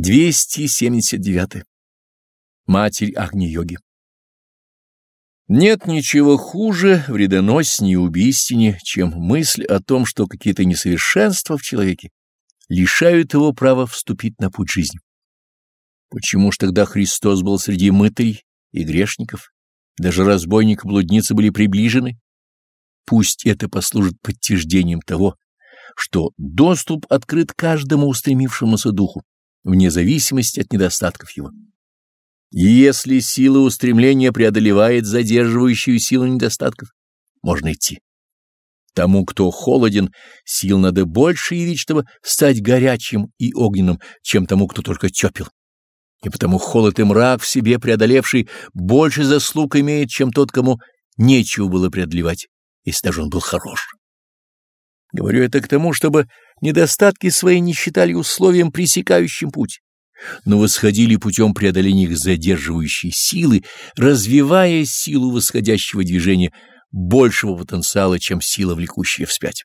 279. Матерь Агни-йоги Нет ничего хуже, вредоноснее и убийственнее, чем мысль о том, что какие-то несовершенства в человеке лишают его права вступить на путь жизни. Почему ж тогда Христос был среди мытарей и грешников? Даже разбойники-блудницы были приближены? Пусть это послужит подтверждением того, что доступ открыт каждому устремившемуся духу вне зависимости от недостатков его. Если сила устремления преодолевает задерживающую силу недостатков, можно идти. Тому, кто холоден, сил надо больше явить, чтобы стать горячим и огненным, чем тому, кто только тепел. И потому холод и мрак в себе преодолевший больше заслуг имеет, чем тот, кому нечего было преодолевать, если даже он был хорош. Говорю это к тому, чтобы недостатки свои не считали условием, пресекающим путь, но восходили путем преодоления их задерживающей силы, развивая силу восходящего движения большего потенциала, чем сила, влекущая вспять.